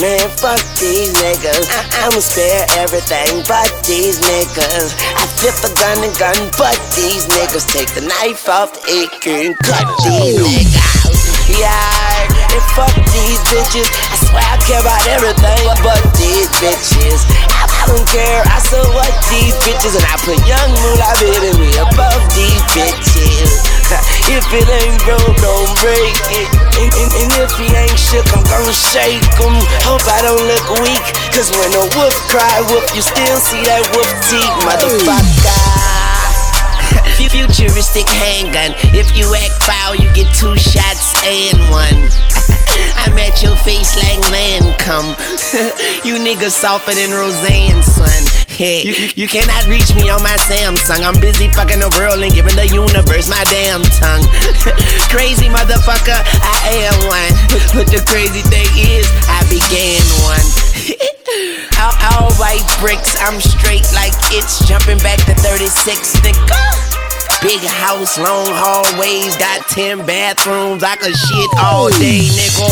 Man, fuck these niggas. I- I'ma spare everything but these niggas. I flip a gun and gun, but these niggas take the knife off the AK and cut these niggas. Yeah, fuck these bitches. I swear I care about everything but these bitches. I, I don't care, I so what these bitches. And I put young moolah in me above these bitches. if it ain't broke, don't break it. And, and, and if he ain't shook, I'm gon' shake him. Hope I don't look weak. Cause when a wolf cry wolf, you still see that wolf teeth, motherfucker. Futuristic handgun. If you act foul, you get two shots and one. I'm at your face like Lancome. you niggas softer than Roseanne, son. Hey, you, you cannot reach me on my Samsung. I'm busy fucking the world and giving the universe my damn tongue. crazy motherfucker, I am one. But the crazy thing is, I began one. all, all white bricks, I'm straight like it's jumping back to 36, nigga. Big house, long hallways, got 10 bathrooms. I could shit all day, nigga.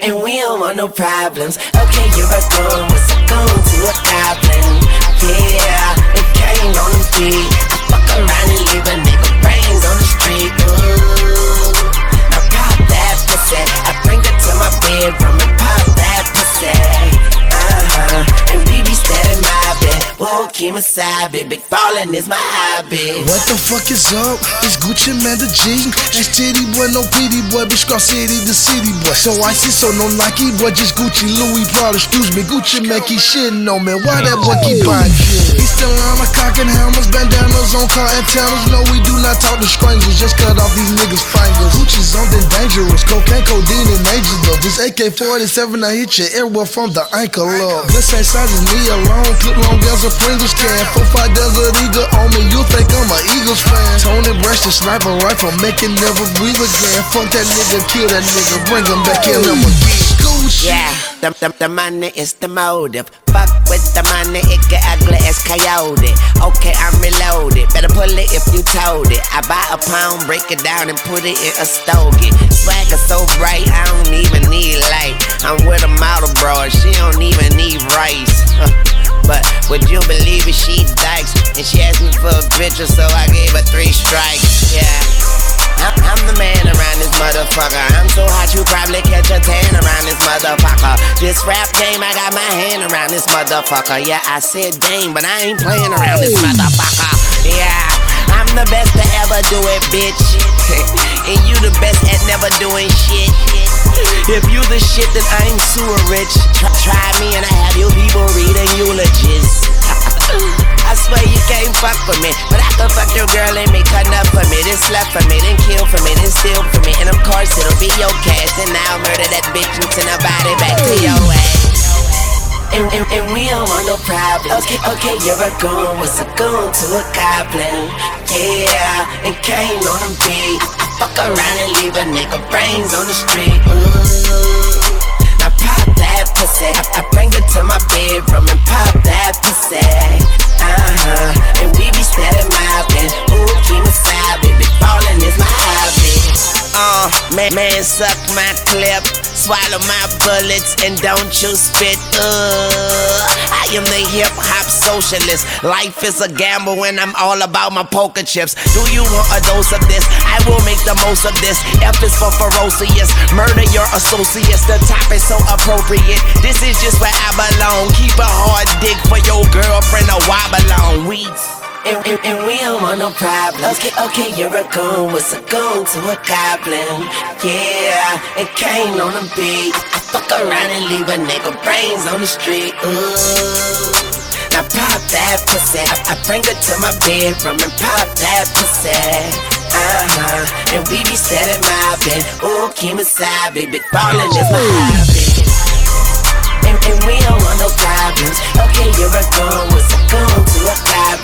And we don't want no problems. Okay, you're a gun, what's a gun to a goblin? Yeah, it came on the. I fuck around and leave a nigga mobbing. Won't keep side, Big ballin' is my hobby. What the fuck is up? It's Gucci Mane the G. That's Tity Boi, no pity boy, bitch Scar City the city boy. So I see so no Nike boy, just Gucci Louis Prada. Excuse me, Gucci Mane keep shitting on me. Why that boy keep buying shit? He still on my cock and hammers, bandanas on car antennas. No, we do not talk to strangers, just cut off these niggas' fingers. Gucci's something dangerous, cocaine, codeine, and major though. This AK-47, I hit your airwell from the ankle up. This ain't size is me alone, clip long as a Pringles can. Four five Desert Eagle on me, you think I'm a Eagles fan? Tony Brash the sniper rifle, make it never breathe again. Fuck that nigga, kill that nigga, bring him back, him again. Gucci. Yeah, the, the, the money is the motive. Fuck with the money, it get ugly as coyote. Okay, I'm reloaded. Better pull it if you told it. I buy a pound, break it down, and put it in a stogie. Swagger so bright, I don't even need light. I'm with a model bro, she don't even need would you believe it? She dykes, and she asked me for a picture, so I gave her three strikes. Yeah. I'm, I'm the man around this motherfucker. I'm so hot you probably catch a tan around this motherfucker. This rap game, I got my hand around this motherfucker. Yeah, I said dang, but I ain't playing around this motherfucker. Yeah, I'm the best to ever do it, bitch. and you the best at never doing shit. If you the shit, then I'm sewer rich. Try, try me and I have you people reading eulogies. I swear you can't fuck with me, but I can fuck your girl and make enough for me, then slap for me, then kill for me, then steal problems. Okay, okay, you're a goon. What's a goon to a goblin? Yeah, and came on a beat. I fuck around and leave a nigga brains on the street. Ooh. Now pop man, man, suck my clip, swallow my bullets, and don't you spit. Uh, I am the hip hop socialist. Life is a gamble, and I'm all about my poker chips. Do you want a dose of this? I will make the most of this. F is for ferocious, murder your associates. The top is so appropriate. This is just where I belong. Keep a hard dick for your girlfriend to wobble on. We. And, and, and we don't want no problems. Okay, okay, you're a goon. What's a goon to a goblin? Yeah, it came on the beat. I fuck around and leave a nigga brains on the street. Ooh. Now pop that pussy. I, I bring her to my bedroom and pop that pussy. Uh-huh. And we be steady mobbing. Ooh, keep me side, baby. Ballin' is my hobby. And, and we don't want no problems. Okay, you're a goon. What's a goon to a goblin?